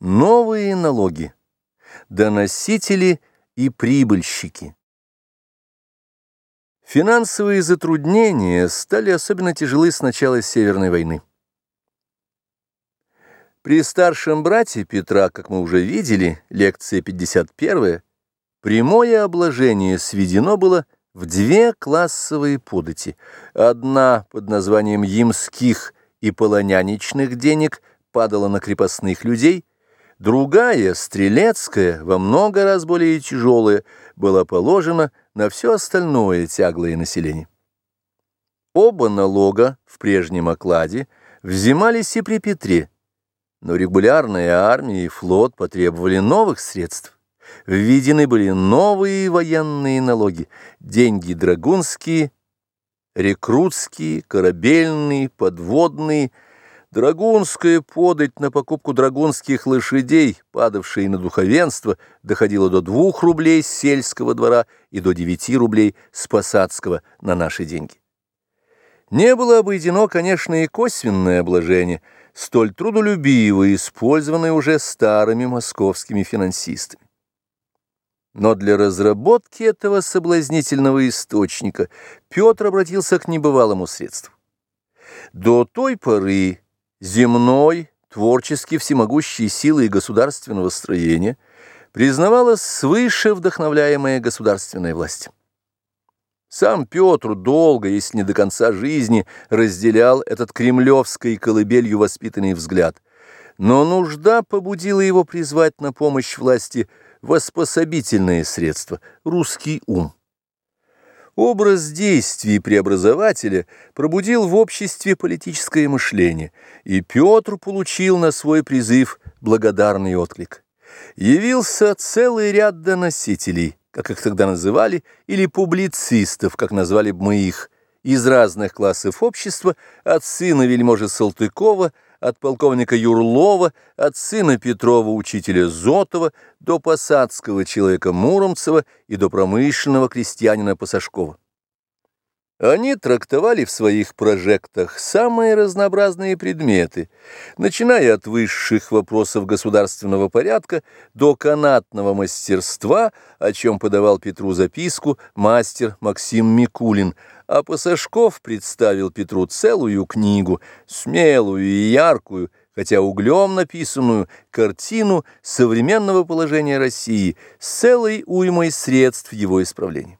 Новые налоги, доносители и прибыльщики. Финансовые затруднения стали особенно тяжелы с начала Северной войны. При старшем брате Петра, как мы уже видели, лекция 51, прямое обложение сведено было в две классовые подати. Одна под названием «Ямских» и «Полоняничных денег» падала на крепостных людей – Другая, стрелецкая, во много раз более тяжелая, была положена на все остальное тяглое население. Оба налога в прежнем окладе взимались и при Петре, но регулярная армия и флот потребовали новых средств. Введены были новые военные налоги, деньги драгунские, рекрутские, корабельные, подводные – Драгунская подать на покупку драгунских лошадей, падавшей на духовенство, доходила до двух рублей сельского двора и до девяти рублей с посадского на наши деньги. Не было обойдено, конечно, и косвенное обложение, столь трудолюбивое, использованное уже старыми московскими финансистами. Но для разработки этого соблазнительного источника Петр обратился к небывалому средству. До той поры земной, творчески всемогущей силой государственного строения признавалась свыше вдохновляемая государственная власть. Сам Петр долго, если не до конца жизни, разделял этот кремлевской колыбелью воспитанный взгляд, но нужда побудила его призвать на помощь власти воспособительные средства – русский ум. Образ действий преобразователя пробудил в обществе политическое мышление, и Петр получил на свой призыв благодарный отклик. Явился целый ряд доносителей, как их тогда называли, или публицистов, как назвали бы мы их, из разных классов общества, от сына вельможи Салтыкова – от полковника Юрлова, от сына Петрова, учителя Зотова, до посадского человека Муромцева и до промышленного крестьянина Пасашкова. Они трактовали в своих прожектах самые разнообразные предметы, начиная от высших вопросов государственного порядка до канатного мастерства, о чем подавал Петру записку мастер Максим Микулин, а Пасашков представил Петру целую книгу, смелую и яркую, хотя углем написанную, картину современного положения России с целой уймой средств его исправления.